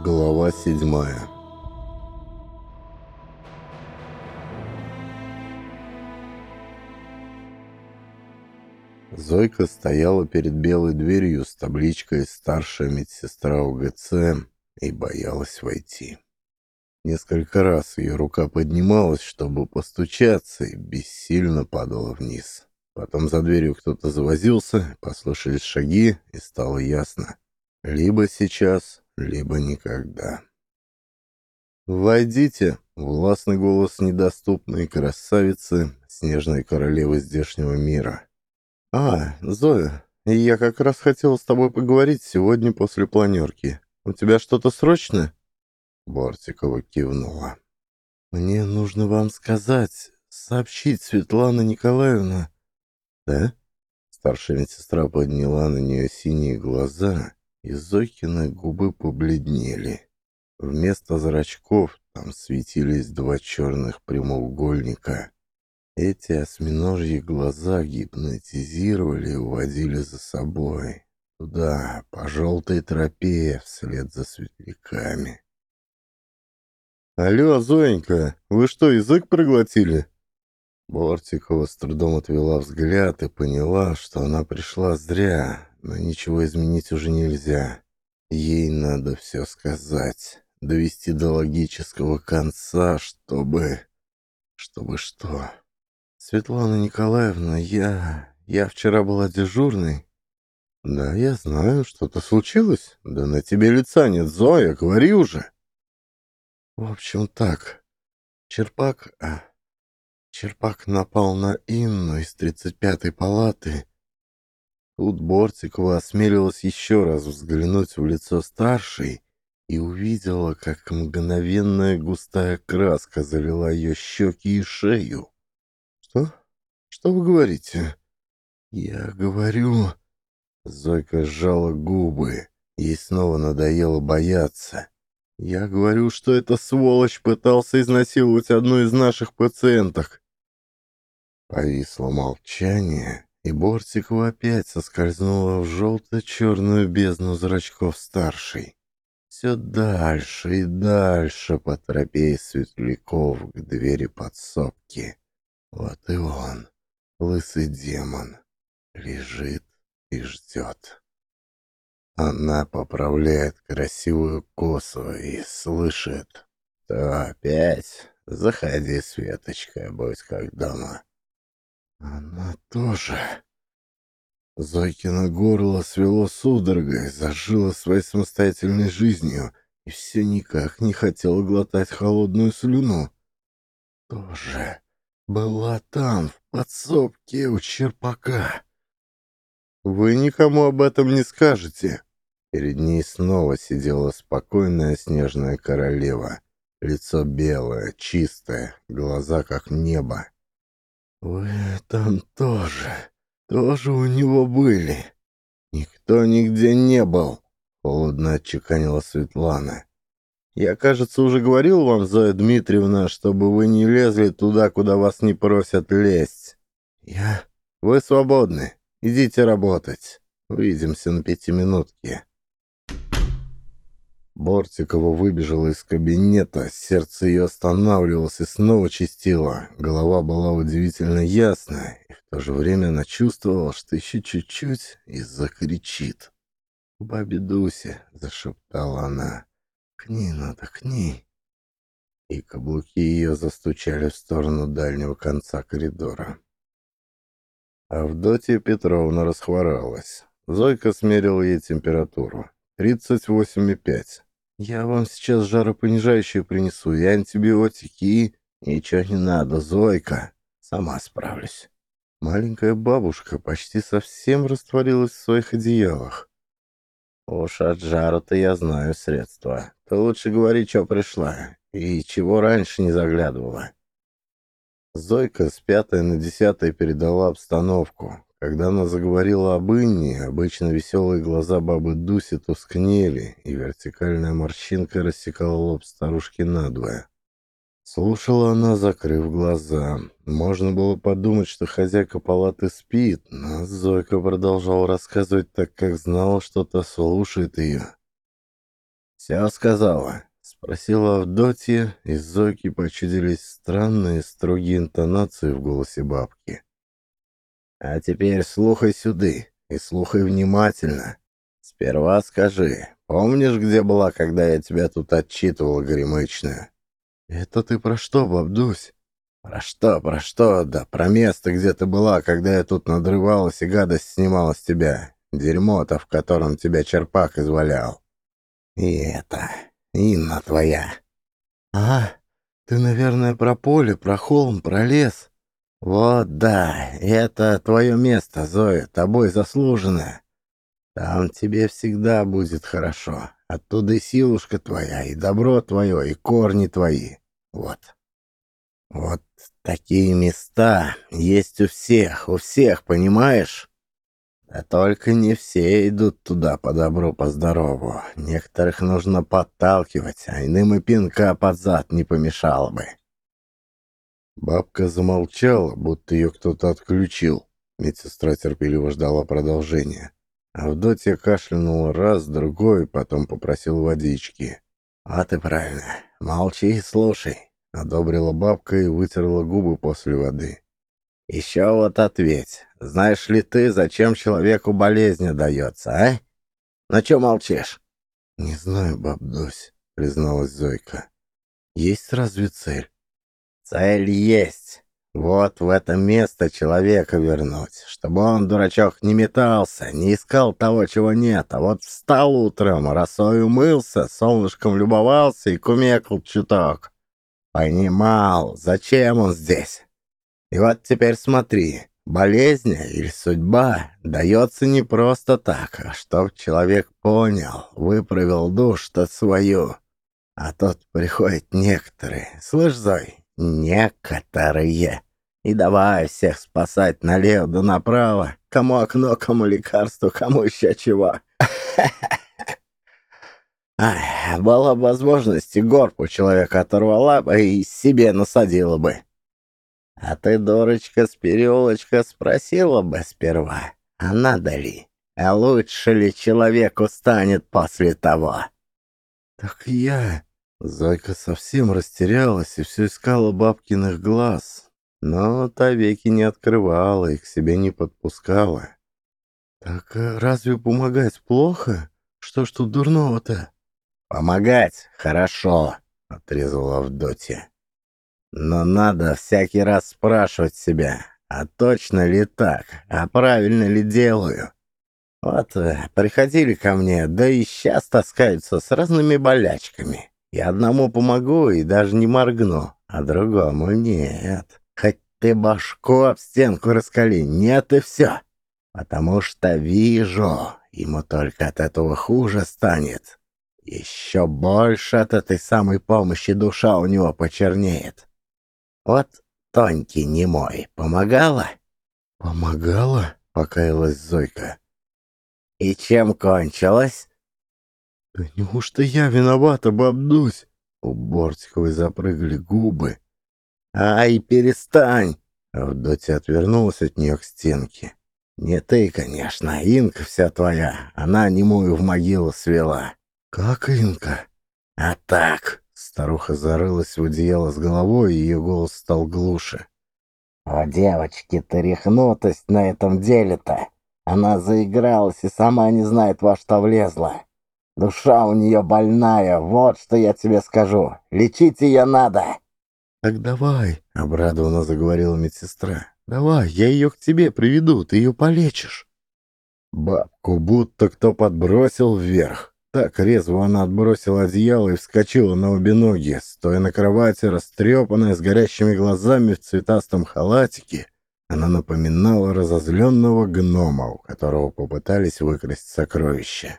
Глава седьмая Зойка стояла перед белой дверью с табличкой «Старшая медсестра УГЦ» и боялась войти. Несколько раз ее рука поднималась, чтобы постучаться, и бессильно падала вниз. Потом за дверью кто-то завозился, послышались шаги, и стало ясно. Либо сейчас либо никогда. «Войдите!» — властный голос недоступной красавицы, снежной королевы здешнего мира. «А, Зоя, я как раз хотел с тобой поговорить сегодня после планерки. У тебя что-то срочно?» Бортикова кивнула. «Мне нужно вам сказать, сообщить, Светлана Николаевна». «Да?» Старшая медсестра подняла на нее синие глаза Изокины губы побледнели. Вместо зрачков там светились два черных прямоугольника. Эти осьминожьи глаза гипнотизировали и уводили за собой. Туда, по желтой тропе, вслед за светляками. «Алло, Зоенька, вы что, язык проглотили?» Бортикова с трудом отвела взгляд и поняла, что она пришла зря. но ничего изменить уже нельзя. Ей надо все сказать, довести до логического конца, чтобы... Чтобы что? и Бортикова опять соскользнула в желто-черную бездну зрачков старшей. Все дальше и дальше по тропе светляков к двери подсобки. Вот и он, лысый демон, лежит и ждет. Она поправляет красивую косу и слышит. «То опять? Заходи, Светочка, будь как дома». Она тоже. Зойкино горло свело судорогой, зажила своей самостоятельной жизнью и все никак не хотела глотать холодную слюну. Тоже была там, в подсобке у черпака. «Вы никому об этом не скажете!» Перед ней снова сидела спокойная снежная королева. Лицо белое, чистое, глаза как небо. Вы «Там тоже... тоже у него были. Никто нигде не был», — холодно отчеканила Светлана. «Я, кажется, уже говорил вам, Зоя Дмитриевна, чтобы вы не лезли туда, куда вас не просят лезть». «Я...» «Вы свободны. Идите работать. Увидимся на пятиминутке». Бортикова выбежала из кабинета, сердце ее останавливалось и снова чистило. Голова была удивительно ясная, и в то же время она чувствовала, что еще чуть-чуть и закричит. «Бабе Дусе!» — зашептала она. «К ней надо, к ней!» И каблуки ее застучали в сторону дальнего конца коридора. Авдотья Петровна расхворалась. Зойка смерила ей температуру. «Тридцать восемь и пять». Я вам сейчас жаропонижающее принесу, и антибиотики, и... Ничего не надо, Зойка. Сама справлюсь. Маленькая бабушка почти совсем растворилась в своих одеялах. Уж от жара-то я знаю средства. Ты лучше говори, что пришла, и чего раньше не заглядывала. Зойка с пятой на десятой передала обстановку, когда она заговорила об Инне, обычно веселые глаза бабы Дуси тускнели, и вертикальная морщинка рассекала лоб старушки надвое. Слушала она, закрыв глаза. Можно было подумать, что хозяйка палаты спит, но Зойка продолжал рассказывать так, как знала, что то слушает ее. «Все сказала?» — спросила Авдотья, и Зойке почудились странные строгие интонации в голосе бабки. — а теперь слухай сюды и слухай внимательно. Сперва скажи, помнишь, где была, когда я тебя тут отчитывал гремычную?» «Это ты про что, бабдусь?» «Про что, про что, да про место, где ты была, когда я тут надрывалась и гадость снимала с тебя. Дерьмо-то, в котором тебя черпак извалял. И это, Инна твоя». «А, ты, наверное, про поле, про холм, про лес». «Вот да, это твое место, Зоя, тобой заслуженное. Там тебе всегда будет хорошо. Оттуда и силушка твоя, и добро твое, и корни твои. Вот». Вот такие места есть у всех, у всех, понимаешь? Да только не все идут туда по добру, по здорову. Некоторых нужно подталкивать, а иным и пинка под зад не помешало бы. Бабка замолчала, будто ее кто-то отключил. Медсестра терпеливо ждала продолжения. Авдотья кашлянула раз, другой, потом попросил водички. «А ты правильно. Молчи и слушай. — одобрила бабка и вытерла губы после воды. «Еще вот ответь. Цель есть. Вот в это место человека вернуть, чтобы он, дурачок, не метался, не искал того, чего нет, а вот встал утром, росой умылся, солнышком любовался и кумекал чуток. Понимал, зачем он здесь. И вот теперь смотри, болезнь или судьба дается не просто так, а чтоб человек понял, выправил душ то свою. А тут приходят некоторые. Слышь, Зой, некоторые. И давай всех спасать налево да направо. Кому окно, кому лекарство, кому еще чего. Ах, была бы возможность, и горку человека оторвала бы и себе насадила бы. А ты, дурочка, с переулочка спросила бы сперва, а надо ли, а лучше ли человеку станет после того? Так я... Зайка совсем растерялась и все искала бабкиных глаз, но та веки не открывала и к себе не подпускала. «Так э, разве помогать плохо? Что ж тут дурного-то?» «Помогать? Хорошо», — отрезала Авдотья. «Но надо всякий раз спрашивать себя, а точно ли так, а правильно ли делаю? Я одному помогу и даже не моргну, а другому нет. Хоть ты башку об стенку раскали, нет и все. Потому что вижу, ему только от этого хуже станет. Еще больше от этой самой помощи душа у него почернеет. Вот Тоньки не мой помогала? Помогала, покаялась Зойка. И чем кончилось? Да Неужто я виновата, бабдусь? У Уборщиковой запрыгали губы. Ай, перестань! Авдотья отвернулась от нее к стенке. Не ты, конечно, а Инка вся твоя. Она немую в могилу свела. Как Инка? А так! Старуха зарылась в одеяло с головой, и ее голос стал глуше. «О, девочки-то рехнутость на этом деле-то! Она заигралась и сама не знает, во что влезла. Душа у нее больная, вот что я тебе скажу. Лечить ее надо. Так давай, обрадованно заговорила медсестра. Давай, я ее к тебе приведу, ты ее полечишь. Бабку будто кто подбросил вверх. Так резво она отбросила одеяло и вскочила на обе ноги, стоя на кровати, растрепанная, с горящими глазами в цветастом халатике. Она напоминала разозленного гнома, у которого попытались выкрасть сокровища.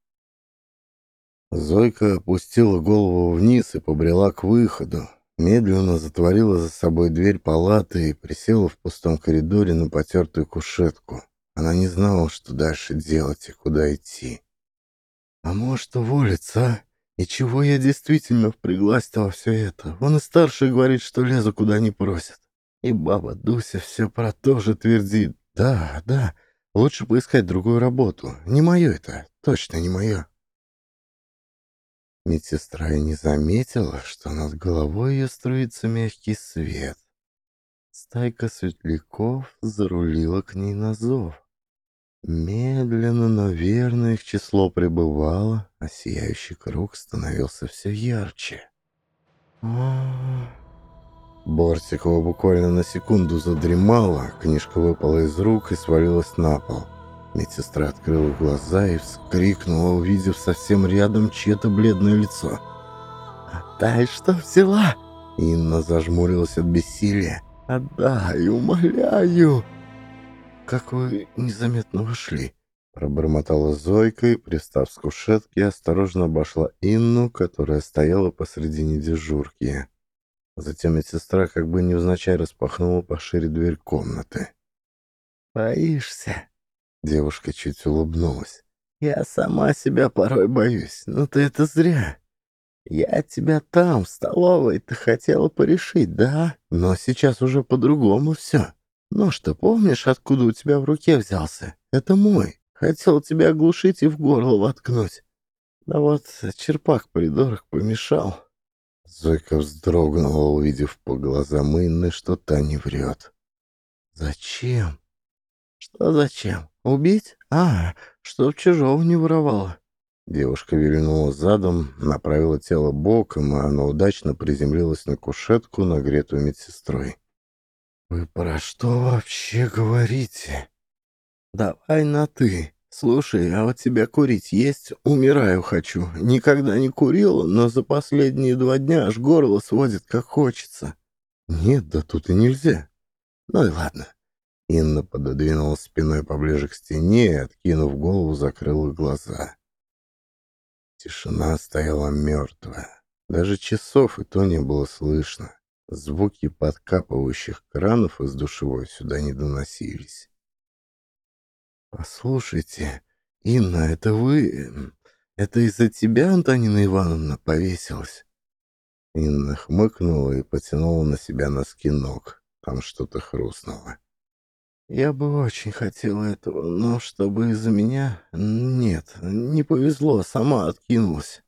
Зойка опустила голову вниз и побрела к выходу. Медленно затворила за собой дверь палаты и присела в пустом коридоре на потертую кушетку. Она не знала, что дальше делать и куда идти. «А может, уволиться, а? И чего я действительно впряглась во все это? Он и старший говорит, что лезу куда не просят. И баба Дуся все про то же твердит. Да, да, лучше поискать другую работу. Не мое это, точно не мое». Медсестра и не заметила, что над головой ее струится мягкий свет. Стайка светляков зарулила к ней на зов. Медленно, но верно их число пребывало, а сияющий круг становился все ярче. Бортикова буквально на секунду Медсестра открыла глаза и вскрикнула, увидев совсем рядом чье-то бледное лицо. «Отдай, что взяла!» Инна зажмурилась от бессилия. «Отдай, умоляю!» «Как вы незаметно вошли!» Пробормотала Зойка и, пристав с кушетки, осторожно обошла Инну, которая стояла посредине дежурки. Затем медсестра как бы невзначай распахнула пошире дверь комнаты. «Боишься?» Девушка чуть улыбнулась. «Я сама себя порой боюсь, но ты это зря. Я тебя там, в столовой, ты хотела порешить, да? Но сейчас уже по-другому все. Но ну что, помнишь, откуда у тебя в руке взялся? Это мой. Хотел тебя оглушить и в горло воткнуть. Да вот черпак придорок помешал». Зойка вздрогнула, увидев по глазам Инны, что та не врет. «Зачем?» Что зачем? Убить? А, чтоб чужого не воровало. Девушка вильнула задом, направила тело боком, и а она удачно приземлилась на кушетку, нагретую медсестрой. «Вы про что вообще говорите?» «Давай на «ты». Слушай, а у тебя курить есть? Умираю хочу. Никогда не курил, но за последние два дня аж горло сводит, как хочется». «Нет, да тут и нельзя». «Ну и ладно. Инна пододвинулась спиной поближе к стене и, откинув голову, закрыла глаза. Тишина стояла мертвая. Даже часов и то не было слышно. Звуки подкапывающих кранов из душевой сюда не доносились. «Послушайте, Инна, это вы... Эм, это из-за тебя Антонина Ивановна повесилась?» Инна хмыкнула и потянула на себя носки ног. Там что-то хрустнуло. Я бы очень хотел этого, но чтобы из-за меня... Нет, не повезло, сама откинулась.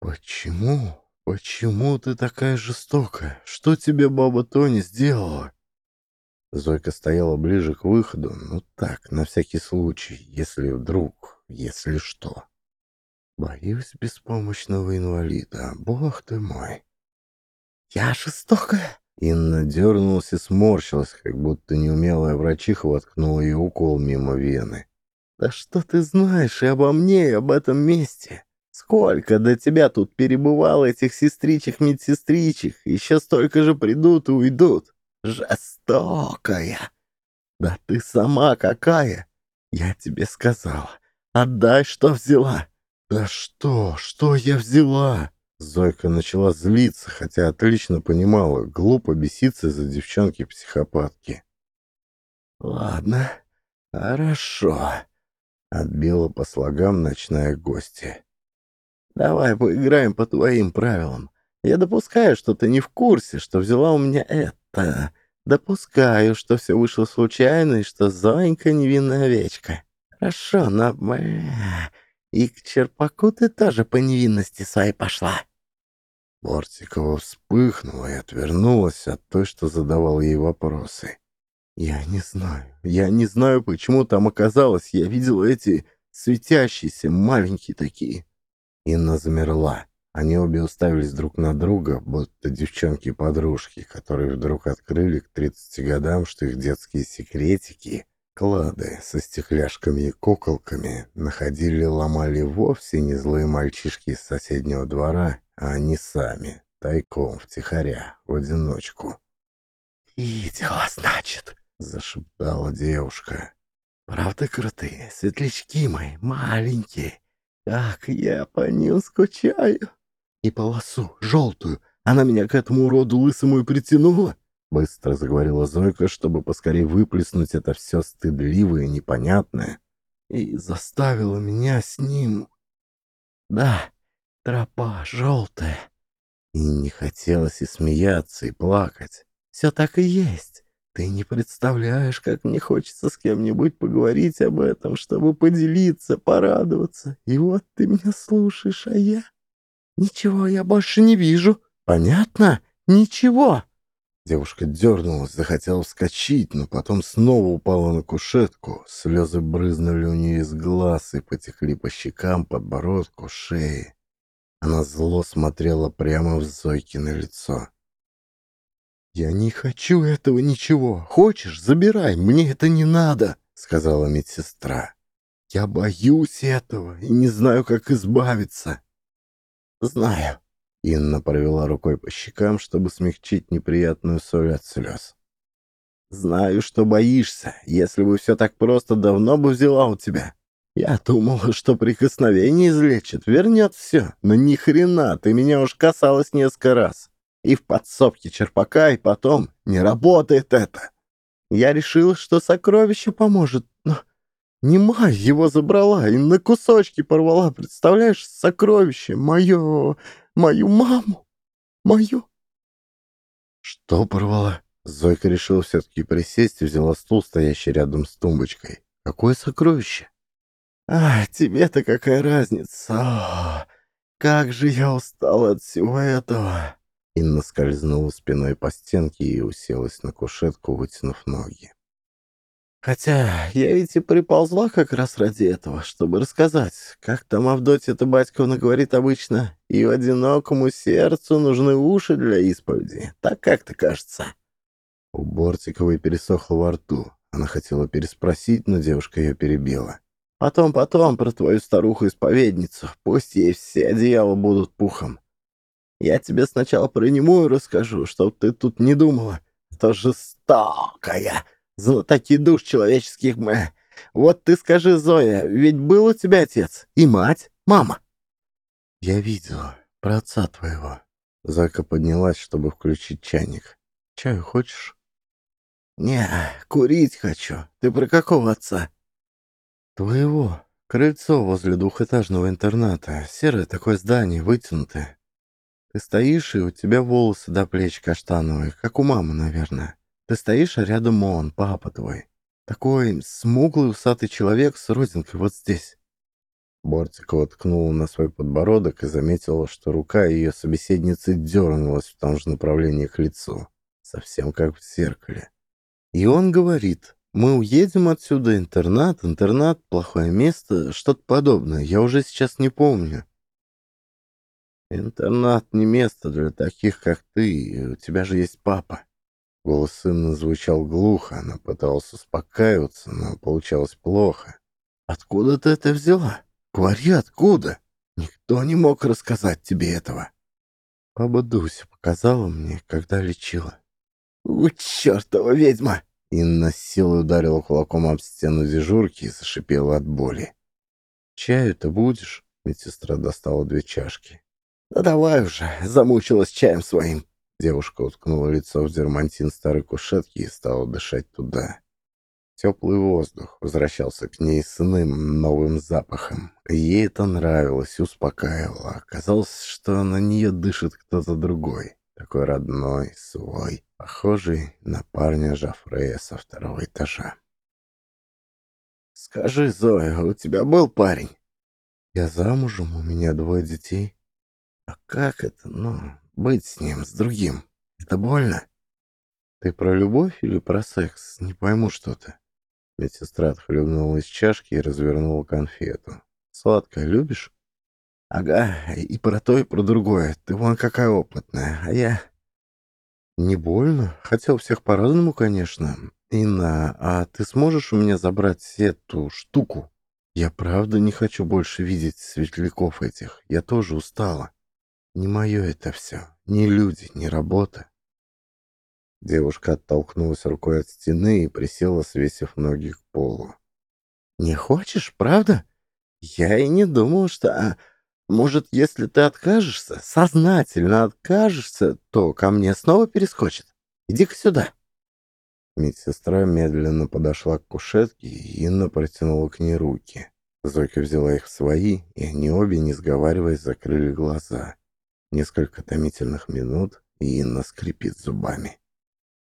Почему? Почему ты такая жестокая? Что тебе баба Тони сделала? Зойка стояла ближе к выходу, ну так, на всякий случай, если вдруг, если что. Боюсь беспомощного инвалида, бог ты мой. Я жестокая? Инна дернулась и сморщилась, как будто неумелая врачиха воткнула ее укол мимо вены. «Да что ты знаешь и обо мне, и об этом месте? Сколько до тебя тут перебывало этих сестричек-медсестричек? Еще столько же придут и уйдут. Жестокая! Да ты сама какая! Я тебе сказала, отдай, что взяла!» «Да что, что я взяла?» Зойка начала злиться, хотя отлично понимала, глупо беситься за девчонки психопатки. «Ладно, хорошо», — отбила по слогам ночная гостья. «Давай поиграем по твоим правилам. Я допускаю, что ты не в курсе, что взяла у меня это. Допускаю, что все вышло случайно и что Зоенька невинная овечка. Хорошо, но... И к черпаку ты тоже по невинности своей пошла». Бортикова вспыхнула и отвернулась от той, что задавал ей вопросы. «Я не знаю. Я не знаю, почему там оказалось. Я видел эти светящиеся, маленькие такие». Инна замерла. Они обе уставились Быстро заговорила Зойка, чтобы поскорее выплеснуть это все стыдливое и непонятное. И заставила меня с ним... Да, тропа желтая. И не хотелось и смеяться, и плакать. Все так и есть. Ты не представляешь, как мне хочется с кем-нибудь поговорить об этом, чтобы поделиться, порадоваться. И вот ты меня слушаешь, а я... Ничего я больше не вижу. Понятно? Ничего. Девушка дернулась, захотела вскочить, но потом снова упала на кушетку. Слезы брызнули у нее из глаз и потекли по щекам, подбородку, шее. Она зло смотрела прямо в Зойкино лицо. «Я не хочу этого ничего. Хочешь, забирай, мне это не надо», — сказала медсестра. «Я боюсь этого и не знаю, как избавиться». «Знаю», Инна провела рукой по щекам, чтобы смягчить неприятную соль от слез. «Знаю, что боишься. Если бы все так просто, давно бы взяла у тебя. Я думала, что прикосновение излечит, вернет все. Но ни хрена, ты меня уж касалась несколько раз. И в подсобке черпака, и потом. Не работает это. Я решила, что сокровище поможет, но... не Немай его забрала и на кусочки порвала, представляешь, сокровище мое мою маму, мою...» «Что порвало? Зойка решила все-таки присесть и взяла стул, стоящий рядом с тумбочкой. «Какое сокровище!» «А, тебе-то какая разница? О, а, как же я устала от всего этого!» Инна скользнула спиной по стенке и уселась на кушетку, вытянув ноги. Хотя я ведь и приползла как раз ради этого, чтобы рассказать, как там Авдотья-то Батьковна говорит обычно, и одинокому сердцу нужны уши для исповеди, так как-то кажется. У Бортиковой пересохло во рту. Она хотела переспросить, но девушка ее перебила. «Потом, потом, про твою старуху-исповедницу. Пусть ей все одеяла будут пухом. Я тебе сначала про немую расскажу, чтоб ты тут не думала. Это жестокая!» Золотаки душ человеческих мы. Вот ты скажи, Зоя, ведь был у тебя отец и мать, мама?» «Я видела про отца твоего». Зака поднялась, чтобы включить чайник. «Чаю хочешь?» «Не, курить хочу. Ты про какого отца?» «Твоего. Крыльцо возле двухэтажного интерната. Серое такое здание, вытянутое. Ты стоишь, и у тебя волосы до плеч каштановые, как у мамы, наверное. Ты стоишь, а рядом он, папа твой. Такой смуглый усатый человек с родинкой вот здесь. Бортикова ткнула на свой подбородок и заметила, что рука ее собеседницы дернулась в том же направлении к лицу, совсем как в зеркале. И он говорит, мы Голос сына звучал глухо, она пыталась успокаиваться, но получалось плохо. «Откуда ты это взяла? Говори, откуда? Никто не мог рассказать тебе этого». Баба Дуся показала мне, когда лечила. «У, чертова ведьма!» Инна силой ударила кулаком об стену дежурки и зашипела от боли. «Чаю-то будешь?» Медсестра достала две чашки. «Да давай уже, замучилась чаем своим!» Девушка уткнула лицо в дермантин старой кушетки и стала дышать туда. Теплый воздух возвращался к ней с иным новым запахом. Ей это нравилось, успокаивало. Казалось, что на нее дышит кто-то другой. Такой родной, свой, похожий на парня Жафрея со второго этажа. «Скажи, Зоя, у тебя был парень?» «Я замужем, у меня двое детей». «А как это? Ну, быть с ним, с другим. Это больно. Ты про любовь или про секс? Не пойму что-то. Медсестра отхлебнула из чашки и развернула конфету. Сладкое любишь? Ага, и про то, и про другое. Ты вон какая опытная, а я... Не больно. Хотел всех по-разному, конечно. «Инна, а ты сможешь у меня забрать эту штуку? Я правда не хочу больше видеть светляков этих. Я тоже устала. Не мое это все. Ни люди, ни работа». Девушка оттолкнулась рукой от стены и присела, свесив ноги к полу. «Не хочешь, правда? Я и не Несколько томительных минут, и Инна скрипит зубами.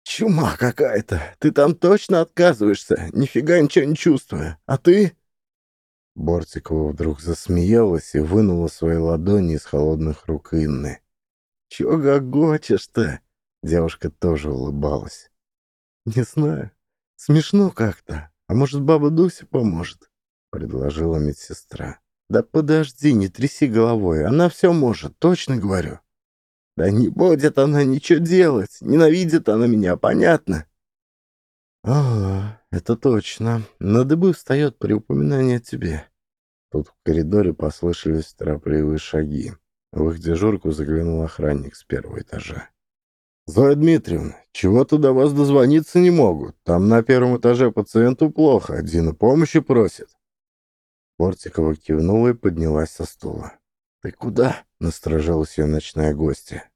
«Чума какая-то! Ты там точно отказываешься, нифига ничего не чувствуя. А ты...» Бортикова вдруг засмеялась и вынула свои ладони из холодных рук Инны. «Чё гогочешь-то?» Девушка тоже улыбалась. «Не знаю. Смешно как-то. А может, баба Дуся поможет?» — предложила медсестра. Да Подожди, не тряси головой. Она все может, точно говорю. Да не будет она ничего делать. Ненавидит она меня, понятно? А, это точно. На дыбы встает при упоминании о тебе. Тут в коридоре послышались торопливые шаги. В их дежурку заглянул охранник с первого этажа. «Зоя Дмитриевна, чего-то до вас дозвониться не могут. Там на первом этаже пациенту плохо, Дина помощи просит». Мортикова кивнула и поднялась со стула. «Ты куда?» — насторожилась ее ночная гостья.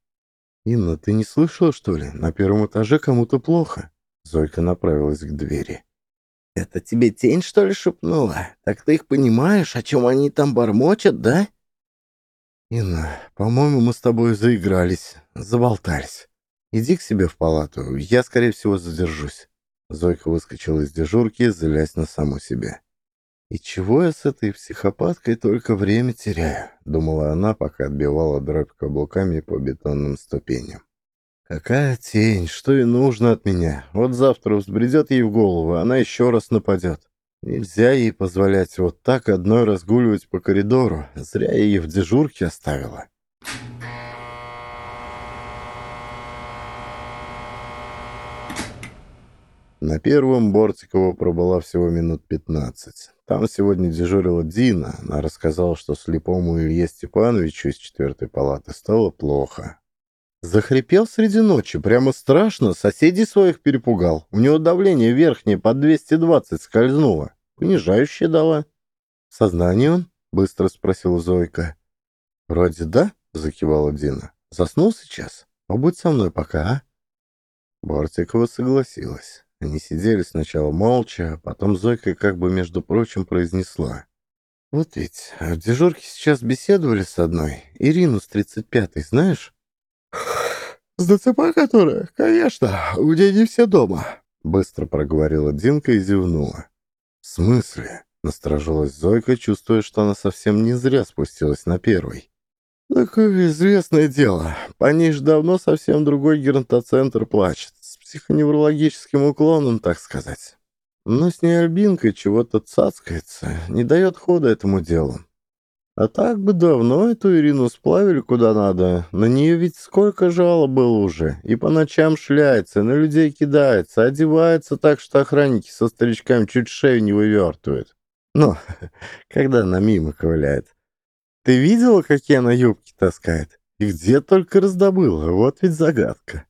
«Инна, ты не слышала, что ли? На первом этаже кому-то плохо». Зойка направилась к двери. «Это тебе тень, что ли, шепнула? Так ты их понимаешь, о чем они там бормочат, да?» «Инна, по-моему, мы с тобой заигрались, заболтались. Иди к себе в палату, я, скорее всего, задержусь». Зойка выскочила из дежурки, залясь на саму себя. «И чего я с этой психопаткой только время теряю?» — думала она, пока отбивала дробь каблуками по бетонным ступеням. «Какая тень, что и Там сегодня дежурила Дина. Она рассказала, что слепому Илье Степановичу из четвертой палаты стало плохо. Захрипел среди ночи, прямо страшно, соседей своих перепугал. У него давление верхнее под 220 скользнуло, понижающее дала. «В сознании он?» — быстро спросила Зойка. «Вроде да», — закивала Дина. «Заснул сейчас? Побудь со мной пока, а?» Бортикова согласилась. Они сидели сначала молча, а потом Зойка как бы, между прочим, произнесла. «Вот ведь в дежурке сейчас беседовали с одной, Ирину с 35-й, знаешь?» «С ДЦП которая? Конечно, у нее психоневрологическим уклоном, так сказать. Но с ней альбинка чего-то цацкается, не дает хода этому делу. А так бы давно эту Ирину сплавили куда надо. На нее ведь сколько жалоб было уже. И по ночам шляется, на людей кидается, одевается так, что охранники со старичками чуть шею не вывертывают. Ну, когда она мимо ковыляет. Ты видела, какие она юбки таскает? И где только раздобыла? Вот ведь загадка.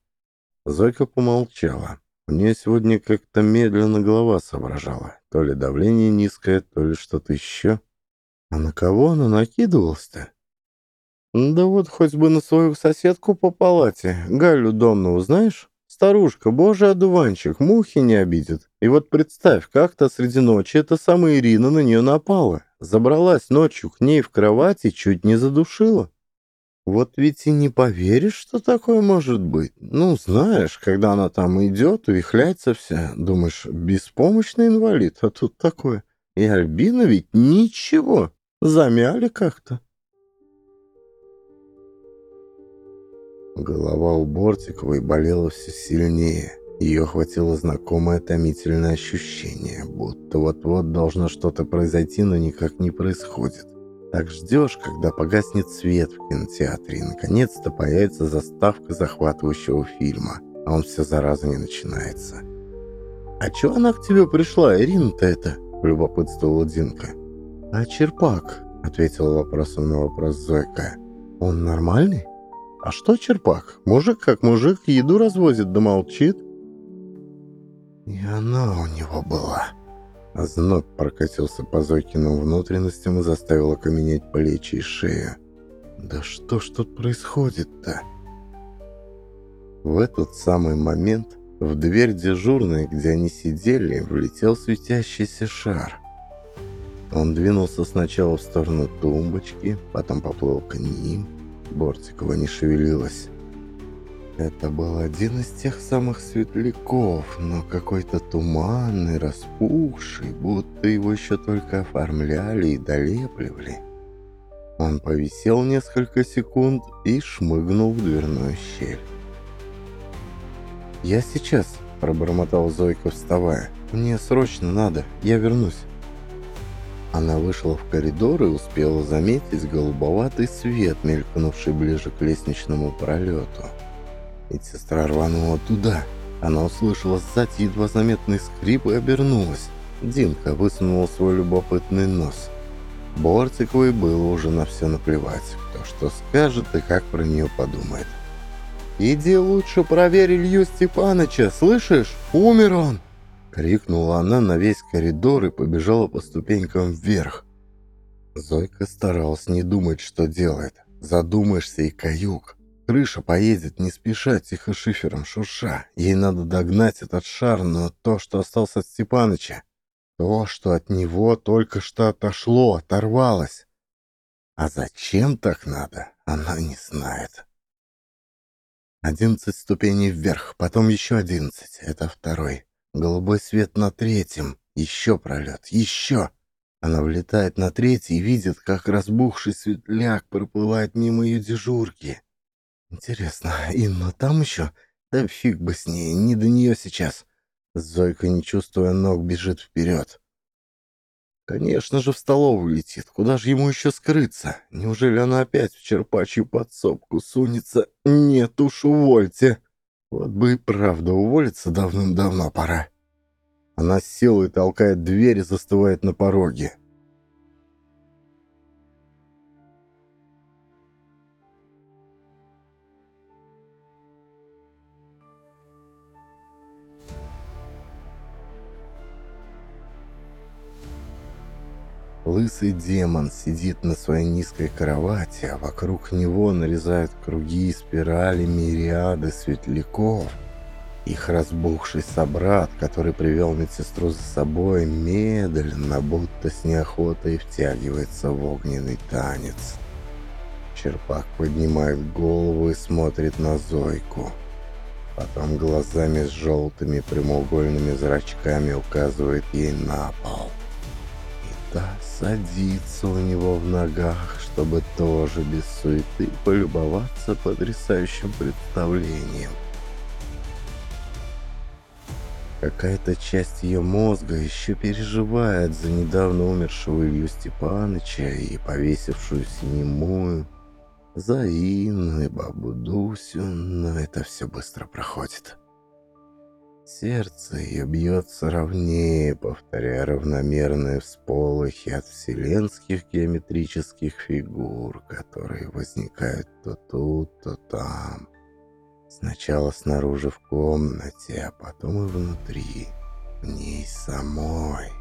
Зойка помолчала. У нее сегодня как-то медленно голова соображала. То ли давление низкое, то ли что-то еще. А на кого она накидывалась-то? Да вот хоть бы на свою соседку по палате, Галю Домну, знаешь? Старушка, боже одуванчик, мухи не обидит. И вот представь, как-то среди ночи эта самая Ирина на нее напала. Забралась ночью к ней в кровати, чуть не задушила. Вот ведь и не поверишь, что такое может быть. Ну, знаешь, когда она там идет, вихляется вся, думаешь, беспомощный инвалид, а тут такое. И Альбина ведь ничего, замяли как-то. Голова у Бортиковой болела все сильнее. Ее охватило знакомое томительное ощущение, будто вот-вот должно что-то произойти, но никак не происходит. Так ждешь, когда погаснет свет в кинотеатре и наконец-то появится заставка захватывающего фильма, а он все зараза не начинается. «А чё она к тебе пришла, Ирина-то это?» – любопытствовала Динка. «А черпак?» – ответила вопросом на вопрос Зойка. «Он нормальный?» «А что черпак? Мужик как мужик еду развозит да молчит». «И она у него была», Озноб прокатился по Зойкиным внутренностям и заставил окаменеть плечи и шею. «Да что ж тут происходит-то?» В этот самый момент в дверь дежурной, где они сидели, влетел светящийся шар. Он двинулся сначала в сторону тумбочки, потом поплыл к ним. Бортикова не шевелилась. Это был один из тех самых светляков, но какой-то туманный, распухший, будто его еще только оформляли и долепливали. Он повисел несколько секунд и шмыгнул в дверную щель. «Я сейчас», – пробормотал Зойка, вставая. «Мне срочно надо, я вернусь». Она вышла в коридор и успела заметить голубоватый свет, мелькнувший ближе к лестничному пролету. Медсестра рванула туда. Она услышала сзади едва заметный скрип и обернулась. Динка высунула свой любопытный нос. Бортиковой было уже на все наплевать, кто что скажет и как про нее подумает. «Иди лучше проверь Илью Степаныча, слышишь? Умер он!» Крикнула она на весь коридор и побежала по ступенькам вверх. Зойка старалась не думать, что делает. Задумаешься и каюк крыша поедет, не спеша, тихо шифером шурша. Ей надо догнать этот шар, но то, что осталось от Степаныча, то, что от него только что отошло, оторвалось. А зачем так надо, она не знает. Одиннадцать ступеней вверх, потом еще одиннадцать, это второй. Голубой свет на третьем, еще пролет, еще. Она влетает на третий и видит, как разбухший светляк проплывает мимо ее дежурки. Интересно, Инна там еще? Да фиг бы с ней, не до нее сейчас. Зойка, не чувствуя ног, бежит вперед. Конечно же, в столовую летит. Куда же ему еще скрыться? Неужели она опять в черпачью подсобку сунется? Нет уж, увольте. Вот бы и правда уволиться давным-давно пора. Она с силой толкает дверь и застывает на пороге. Лысый демон сидит на своей низкой кровати, а вокруг него нарезают круги и спирали мириады светляков. Их разбухший собрат, который привел медсестру за собой, медленно, будто с неохотой втягивается в огненный танец. Черпак поднимает голову и смотрит на Зойку. Потом глазами с желтыми прямоугольными зрачками указывает ей на пол садится у него в ногах, чтобы тоже без суеты полюбоваться потрясающим представлением. Какая-то часть ее мозга еще переживает за недавно умершего Илью Степаныча и повесившуюся немую, за Инну и бабу Дусю, но это все быстро проходит. Сердце ее бьется ровнее, повторяя равномерные всполохи от вселенских геометрических фигур, которые возникают то тут, то там. Сначала снаружи в комнате, а потом и внутри, в ней самой.